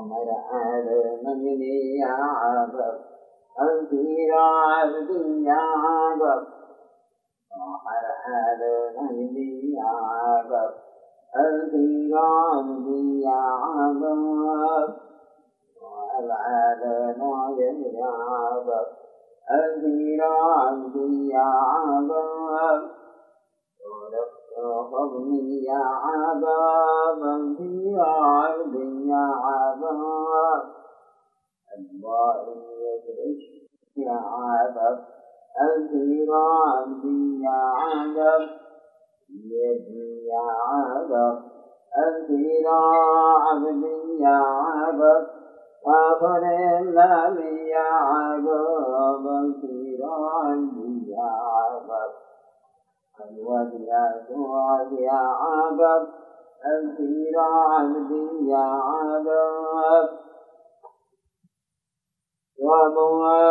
ومرأة المجني يا عبد أنتي عبدي يا عبد ومرأة المجني يا عبد أنتي عبدي يا عبد نعيم يا عبد أنتي عبدي يا عبد فضلي يا عباب الباري يدرش يا عباب الخير عبدي يا عباب يدي يا عباب الخير عبدي يا عباب غفر الله يا عباب الخير عبدي يا عباب الوديعة يا عبد الخير عبدي يا وابواه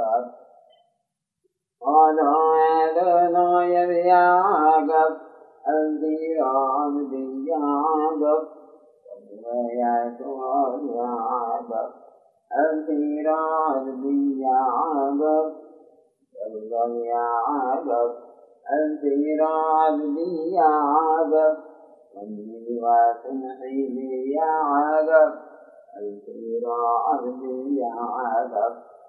أنت عبدي يا عبد يشبع على ميلي يا عبد أنت عبدي يا عبد نحن لاعب يا عبد أنت عبدي يا عبد شام يا عبد أنت عبدي يا عبد قال هذا يا يا عبد ويا سؤال يا عبد أنت عبدي يا عبد الله يا عبدي يا عبد أمي وسمحي لي يا أنت عبدي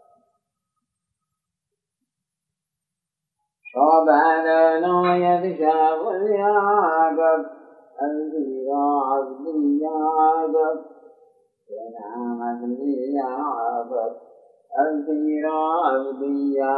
يا عبد شعبنا يذهب يا عبد أنت عبدي يا عبد ونعمت لي يا عبد أنت عبدي يا